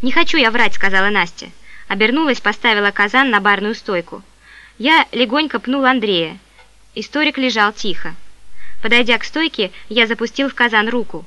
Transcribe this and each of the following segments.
«Не хочу я врать», — сказала Настя. Обернулась, поставила казан на барную стойку. Я легонько пнул Андрея. Историк лежал тихо. Подойдя к стойке, я запустил в казан руку.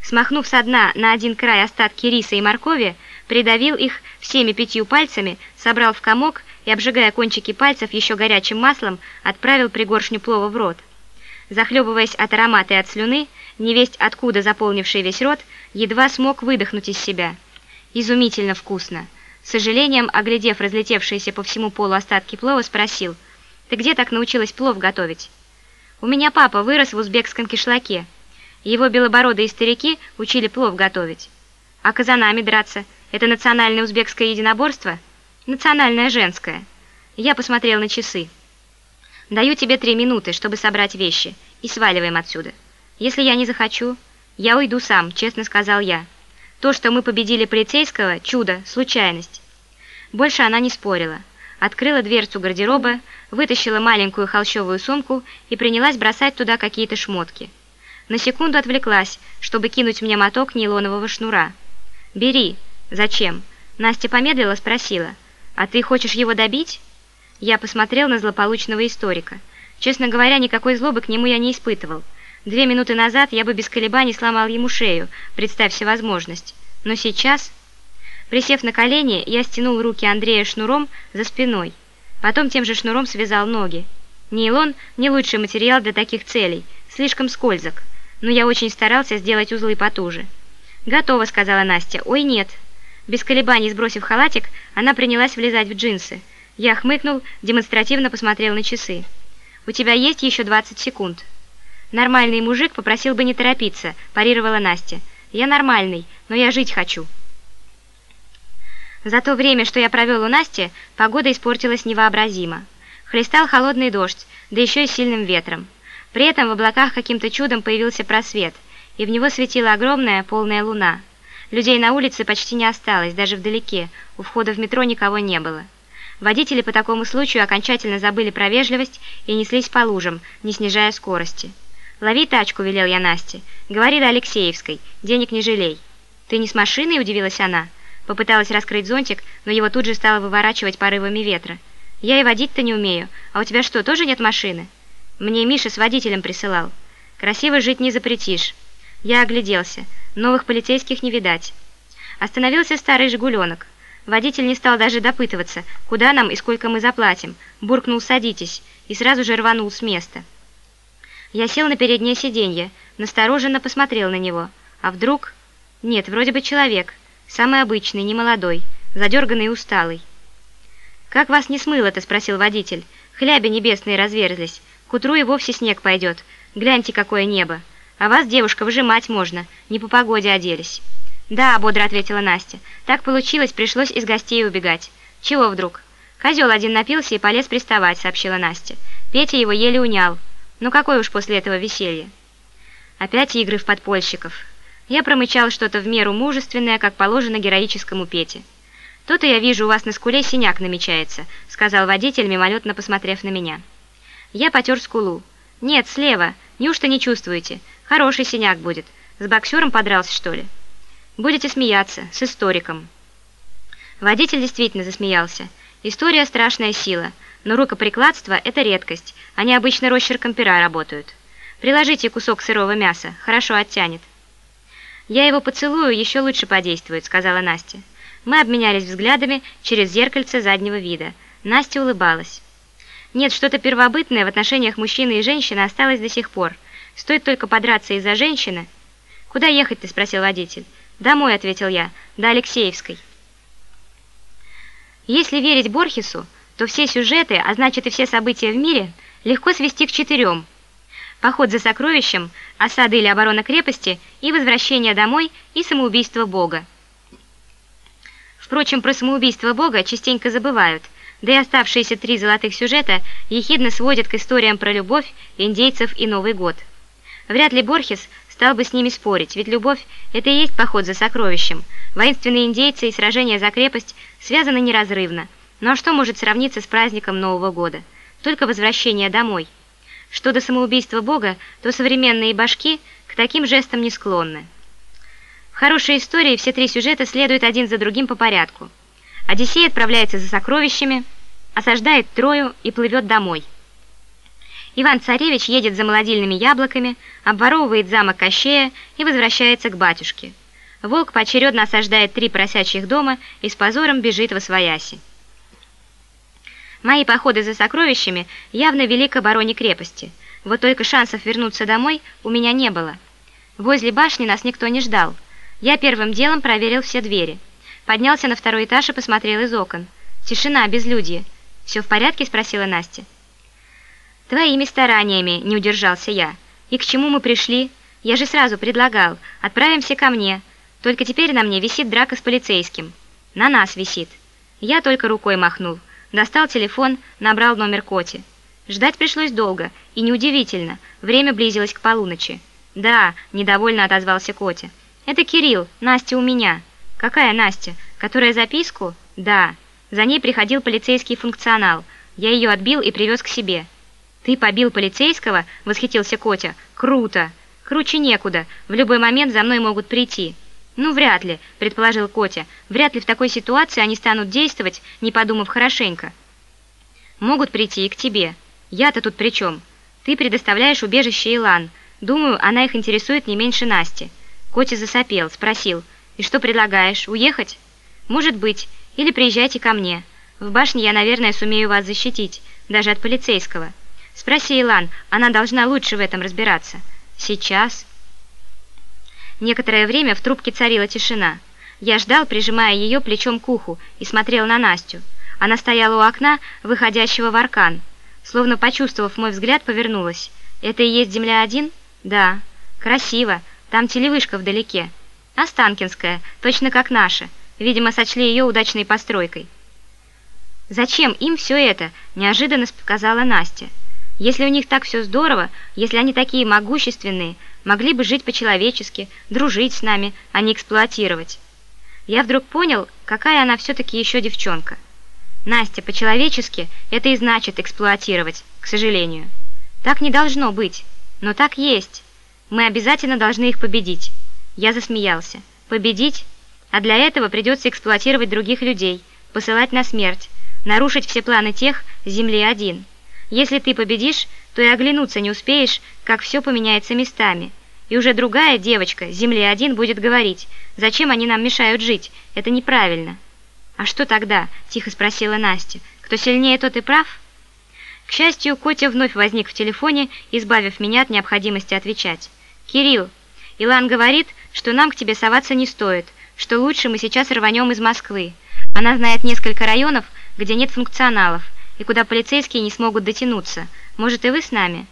Смахнув со дна на один край остатки риса и моркови, придавил их всеми пятью пальцами, собрал в комок и, обжигая кончики пальцев еще горячим маслом, отправил пригоршню плова в рот. Захлебываясь от аромата и от слюны, невесть откуда заполнивший весь рот, едва смог выдохнуть из себя. Изумительно вкусно. С сожалением, оглядев разлетевшиеся по всему полу остатки плова, спросил, «Ты где так научилась плов готовить?» «У меня папа вырос в узбекском кишлаке. Его белобородые старики учили плов готовить. А казанами драться – это национальное узбекское единоборство?» «Национальное женское». Я посмотрел на часы. «Даю тебе три минуты, чтобы собрать вещи, и сваливаем отсюда. Если я не захочу, я уйду сам», – честно сказал я. То, что мы победили полицейского – чудо, случайность. Больше она не спорила. Открыла дверцу гардероба, вытащила маленькую холщовую сумку и принялась бросать туда какие-то шмотки. На секунду отвлеклась, чтобы кинуть мне моток нейлонового шнура. «Бери». «Зачем?» Настя помедлила, спросила. «А ты хочешь его добить?» Я посмотрел на злополучного историка. Честно говоря, никакой злобы к нему я не испытывал. Две минуты назад я бы без колебаний сломал ему шею, представься возможность. Но сейчас... Присев на колени, я стянул руки Андрея шнуром за спиной. Потом тем же шнуром связал ноги. Нейлон – не лучший материал для таких целей, слишком скользок. Но я очень старался сделать узлы потуже. «Готово», – сказала Настя. «Ой, нет». Без колебаний сбросив халатик, она принялась влезать в джинсы. Я хмыкнул, демонстративно посмотрел на часы. «У тебя есть еще 20 секунд». «Нормальный мужик попросил бы не торопиться», – парировала Настя. «Я нормальный, но я жить хочу». За то время, что я провел у Насти, погода испортилась невообразимо. Хлестал холодный дождь, да еще и сильным ветром. При этом в облаках каким-то чудом появился просвет, и в него светила огромная полная луна. Людей на улице почти не осталось, даже вдалеке, у входа в метро никого не было. Водители по такому случаю окончательно забыли про вежливость и неслись по лужам, не снижая скорости. «Лови тачку», — велел я Насте. «Говори до Алексеевской. Денег не жалей». «Ты не с машиной?» — удивилась она. Попыталась раскрыть зонтик, но его тут же стало выворачивать порывами ветра. «Я и водить-то не умею. А у тебя что, тоже нет машины?» «Мне Миша с водителем присылал. Красиво жить не запретишь». Я огляделся. Новых полицейских не видать. Остановился старый «Жигуленок». Водитель не стал даже допытываться, куда нам и сколько мы заплатим. Буркнул «садитесь» и сразу же рванул с места. Я сел на переднее сиденье, настороженно посмотрел на него. А вдруг... Нет, вроде бы человек. Самый обычный, немолодой, задерганный и усталый. «Как вас не смыло-то?» – спросил водитель. «Хляби небесные разверзлись. К утру и вовсе снег пойдет. Гляньте, какое небо. А вас, девушка, выжимать можно. Не по погоде оделись». «Да», – бодро ответила Настя. «Так получилось, пришлось из гостей убегать». «Чего вдруг?» «Козел один напился и полез приставать», – сообщила Настя. Петя его еле унял. Ну какое уж после этого веселье? Опять игры в подпольщиков. Я промычал что-то в меру мужественное, как положено героическому Пете. «То-то я вижу, у вас на скуле синяк намечается», — сказал водитель, мимолетно посмотрев на меня. Я потер скулу. «Нет, слева. Неужто не чувствуете? Хороший синяк будет. С боксером подрался, что ли?» «Будете смеяться. С историком». Водитель действительно засмеялся. «История – страшная сила. Но рукоприкладство – это редкость, они обычно росчерком пера работают. Приложите кусок сырого мяса, хорошо оттянет. «Я его поцелую, еще лучше подействует», – сказала Настя. Мы обменялись взглядами через зеркальце заднего вида. Настя улыбалась. Нет, что-то первобытное в отношениях мужчины и женщины осталось до сих пор. Стоит только подраться из-за женщины. «Куда ехать ты?» – спросил водитель. «Домой», – ответил я, – «до Алексеевской». Если верить Борхесу, то все сюжеты, а значит и все события в мире, легко свести к четырем. Поход за сокровищем, осада или оборона крепости и возвращение домой и самоубийство Бога. Впрочем, про самоубийство Бога частенько забывают, да и оставшиеся три золотых сюжета ехидно сводят к историям про любовь, индейцев и Новый год. Вряд ли Борхес стал бы с ними спорить, ведь любовь – это и есть поход за сокровищем. Воинственные индейцы и сражения за крепость связаны неразрывно – но ну, а что может сравниться с праздником Нового года? Только возвращение домой. Что до самоубийства Бога, то современные башки к таким жестам не склонны. хорошей истории все три сюжета следуют один за другим по порядку. Одиссей отправляется за сокровищами, осаждает Трою и плывет домой. Иван-царевич едет за молодильными яблоками, обворовывает замок Кощея и возвращается к батюшке. Волк поочередно осаждает три просячьих дома и с позором бежит во свояси. Мои походы за сокровищами явно вели к обороне крепости, вот только шансов вернуться домой у меня не было. Возле башни нас никто не ждал. Я первым делом проверил все двери. Поднялся на второй этаж и посмотрел из окон. Тишина, безлюдье. «Все в порядке?» – спросила Настя. «Твоими стараниями», – не удержался я. «И к чему мы пришли? Я же сразу предлагал. Отправимся ко мне. Только теперь на мне висит драка с полицейским. На нас висит». Я только рукой махнул. Достал телефон, набрал номер Коти. Ждать пришлось долго, и неудивительно. Время близилось к полуночи. «Да», – недовольно отозвался Котя. «Это Кирилл, Настя у меня». «Какая Настя? Которая записку?» «Да». За ней приходил полицейский функционал. Я ее отбил и привез к себе. «Ты побил полицейского?» – восхитился Котя. «Круто! Круче некуда. В любой момент за мной могут прийти». «Ну, вряд ли», – предположил Котя. «Вряд ли в такой ситуации они станут действовать, не подумав хорошенько». «Могут прийти и к тебе. Я-то тут при чем? Ты предоставляешь убежище Илан. Думаю, она их интересует не меньше Насти». Котя засопел, спросил. «И что предлагаешь, уехать?» «Может быть. Или приезжайте ко мне. В башне я, наверное, сумею вас защитить, даже от полицейского. Спроси Илан, она должна лучше в этом разбираться. Сейчас. Некоторое время в трубке царила тишина. Я ждал, прижимая ее плечом к уху, и смотрел на Настю. Она стояла у окна, выходящего в аркан. Словно почувствовав мой взгляд, повернулась. «Это и есть Земля-1?» «Да». «Красиво. Там телевышка вдалеке. Останкинская, точно как наша». Видимо, сочли ее удачной постройкой. «Зачем им все это?» – неожиданно сказала Настя. «Если у них так все здорово, если они такие могущественные, могли бы жить по-человечески, дружить с нами, а не эксплуатировать». Я вдруг понял, какая она все-таки еще девчонка. Настя, по-человечески это и значит эксплуатировать, к сожалению. Так не должно быть, но так есть. Мы обязательно должны их победить. Я засмеялся. Победить? А для этого придется эксплуатировать других людей, посылать на смерть, нарушить все планы тех Земли-1. Если ты победишь, то и оглянуться не успеешь, как все поменяется местами. И уже другая девочка, Земли-1, будет говорить, зачем они нам мешают жить, это неправильно. «А что тогда?» – тихо спросила Настя. «Кто сильнее, тот и прав?» К счастью, Котя вновь возник в телефоне, избавив меня от необходимости отвечать. «Кирилл, Илан говорит, что нам к тебе соваться не стоит, что лучше мы сейчас рванем из Москвы. Она знает несколько районов, где нет функционалов, и куда полицейские не смогут дотянуться. Может, и вы с нами?»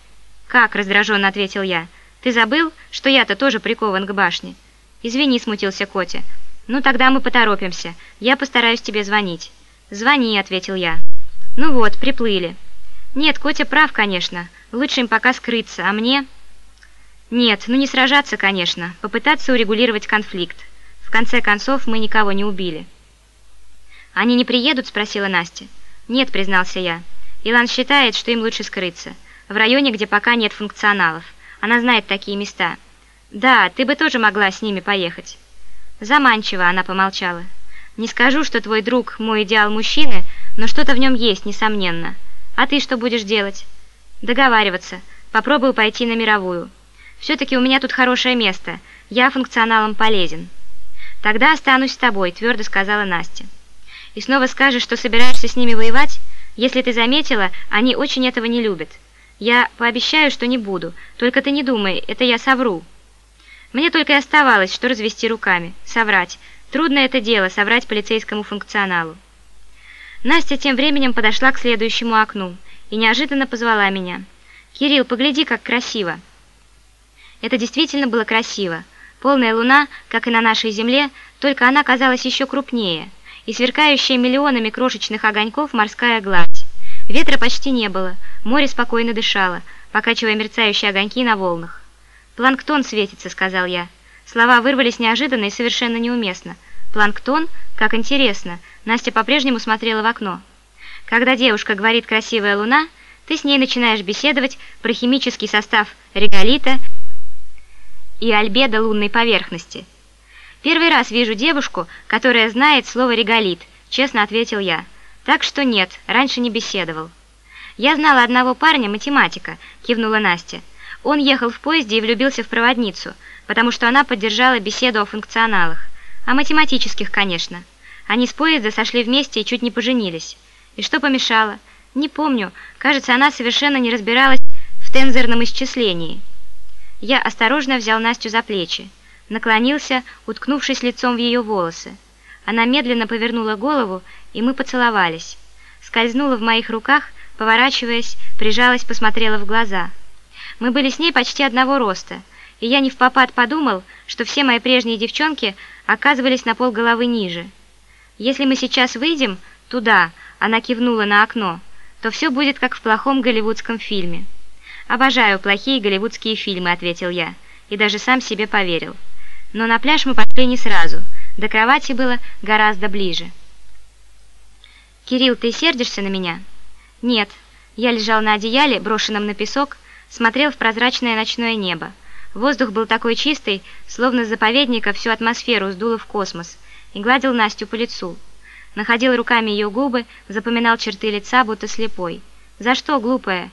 «Как?» – раздраженно ответил я. «Ты забыл, что я-то тоже прикован к башне?» «Извини», – смутился Котя. «Ну, тогда мы поторопимся. Я постараюсь тебе звонить». «Звони», – ответил я. «Ну вот, приплыли». «Нет, Котя прав, конечно. Лучше им пока скрыться, а мне...» «Нет, ну не сражаться, конечно. Попытаться урегулировать конфликт конце концов, мы никого не убили. «Они не приедут?» – спросила Настя. «Нет», – признался я. «Илан считает, что им лучше скрыться. В районе, где пока нет функционалов. Она знает такие места. Да, ты бы тоже могла с ними поехать». Заманчиво она помолчала. «Не скажу, что твой друг – мой идеал мужчины, но что-то в нем есть, несомненно. А ты что будешь делать?» «Договариваться. Попробую пойти на мировую. Все-таки у меня тут хорошее место. Я функционалом полезен». «Тогда останусь с тобой», – твердо сказала Настя. «И снова скажешь, что собираешься с ними воевать? Если ты заметила, они очень этого не любят. Я пообещаю, что не буду, только ты не думай, это я совру». Мне только и оставалось, что развести руками, соврать. Трудно это дело, соврать полицейскому функционалу. Настя тем временем подошла к следующему окну и неожиданно позвала меня. «Кирилл, погляди, как красиво!» Это действительно было красиво. Полная луна, как и на нашей земле, только она казалась еще крупнее, и сверкающая миллионами крошечных огоньков морская гладь. Ветра почти не было, море спокойно дышало, покачивая мерцающие огоньки на волнах. «Планктон светится», — сказал я. Слова вырвались неожиданно и совершенно неуместно. «Планктон? Как интересно!» Настя по-прежнему смотрела в окно. Когда девушка говорит «красивая луна», ты с ней начинаешь беседовать про химический состав реголита и альбедо лунной поверхности. «Первый раз вижу девушку, которая знает слово «реголит», — честно ответил я. «Так что нет, раньше не беседовал». «Я знала одного парня, математика», — кивнула Настя. Он ехал в поезде и влюбился в проводницу, потому что она поддержала беседу о функционалах. О математических, конечно. Они с поезда сошли вместе и чуть не поженились. И что помешало? Не помню. Кажется, она совершенно не разбиралась в тензорном исчислении. Я осторожно взял Настю за плечи. Наклонился, уткнувшись лицом в ее волосы. Она медленно повернула голову, и мы поцеловались. Скользнула в моих руках, поворачиваясь, прижалась, посмотрела в глаза. Мы были с ней почти одного роста, и я не в попад подумал, что все мои прежние девчонки оказывались на полголовы ниже. Если мы сейчас выйдем туда, она кивнула на окно, то все будет как в плохом голливудском фильме. «Обожаю плохие голливудские фильмы», — ответил я, и даже сам себе поверил. Но на пляж мы пошли не сразу, до кровати было гораздо ближе. «Кирилл, ты сердишься на меня?» «Нет». Я лежал на одеяле, брошенном на песок, смотрел в прозрачное ночное небо. Воздух был такой чистый, словно заповедника всю атмосферу сдуло в космос, и гладил Настю по лицу. Находил руками ее губы, запоминал черты лица, будто слепой. «За что, глупая?»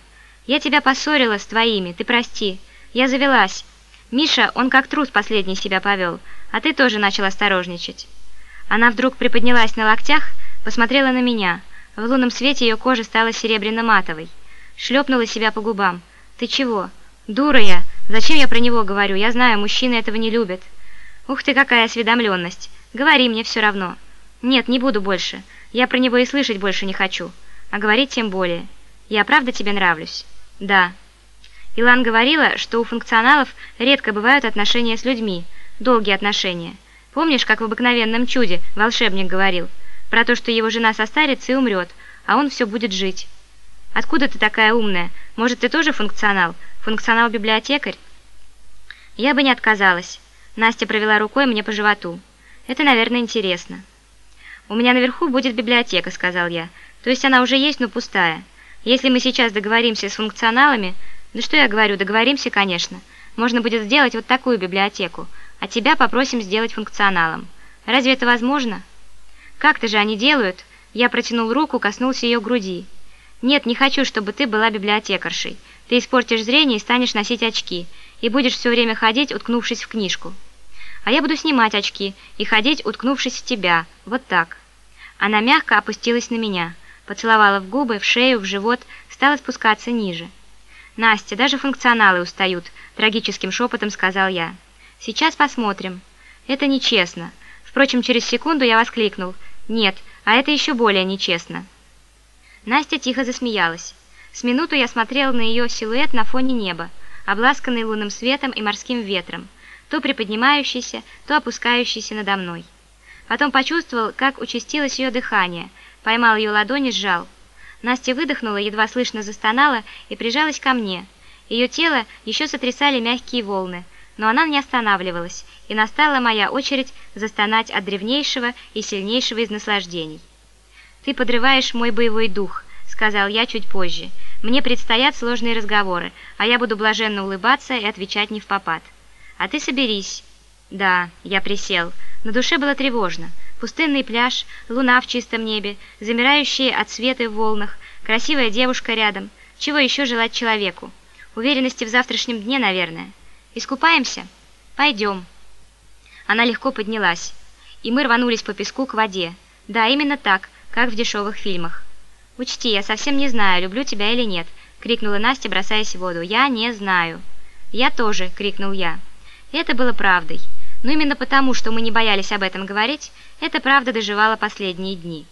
«Я тебя поссорила с твоими, ты прости. Я завелась. Миша, он как трус последний себя повел, а ты тоже начал осторожничать». Она вдруг приподнялась на локтях, посмотрела на меня. В лунном свете ее кожа стала серебряно-матовой. Шлепнула себя по губам. «Ты чего? Дура я! Зачем я про него говорю? Я знаю, мужчины этого не любят». «Ух ты, какая осведомленность! Говори, мне все равно». «Нет, не буду больше. Я про него и слышать больше не хочу. А говорить тем более. Я правда тебе нравлюсь?» «Да». Илан говорила, что у функционалов редко бывают отношения с людьми, долгие отношения. Помнишь, как в «Обыкновенном чуде» волшебник говорил про то, что его жена состарится и умрет, а он все будет жить? Откуда ты такая умная? Может, ты тоже функционал? Функционал-библиотекарь?» Я бы не отказалась. Настя провела рукой мне по животу. «Это, наверное, интересно». «У меня наверху будет библиотека», — сказал я. «То есть она уже есть, но пустая. Если мы сейчас договоримся с функционалами...» «Да что я говорю, договоримся, конечно. Можно будет сделать вот такую библиотеку, а тебя попросим сделать функционалом. Разве это возможно?» «Как-то же они делают?» Я протянул руку, коснулся ее груди. «Нет, не хочу, чтобы ты была библиотекаршей. Ты испортишь зрение и станешь носить очки, и будешь все время ходить, уткнувшись в книжку. А я буду снимать очки и ходить, уткнувшись в тебя. Вот так». Она мягко опустилась на меня, поцеловала в губы, в шею, в живот, стала спускаться ниже. «Настя, даже функционалы устают», – трагическим шепотом сказал я. «Сейчас посмотрим». «Это нечестно». Впрочем, через секунду я воскликнул. «Нет, а это еще более нечестно». Настя тихо засмеялась. С минуту я смотрел на ее силуэт на фоне неба, обласканный лунным светом и морским ветром, то приподнимающийся, то опускающийся надо мной. Потом почувствовал, как участилось ее дыхание, поймал ее ладони, сжал. Настя выдохнула, едва слышно застонала и прижалась ко мне. Ее тело еще сотрясали мягкие волны, но она не останавливалась, и настала моя очередь застонать от древнейшего и сильнейшего из наслаждений. «Ты подрываешь мой боевой дух», — сказал я чуть позже. «Мне предстоят сложные разговоры, а я буду блаженно улыбаться и отвечать не в попад. А ты соберись». «Да», — я присел. На душе было тревожно. Пустынный пляж, луна в чистом небе, замирающие от света в волнах, красивая девушка рядом. Чего еще желать человеку? Уверенности в завтрашнем дне, наверное. Искупаемся? Пойдем. Она легко поднялась, и мы рванулись по песку к воде. Да, именно так, как в дешевых фильмах. «Учти, я совсем не знаю, люблю тебя или нет», — крикнула Настя, бросаясь в воду. «Я не знаю». «Я тоже», — крикнул я. это было правдой. Но именно потому, что мы не боялись об этом говорить, эта правда доживала последние дни.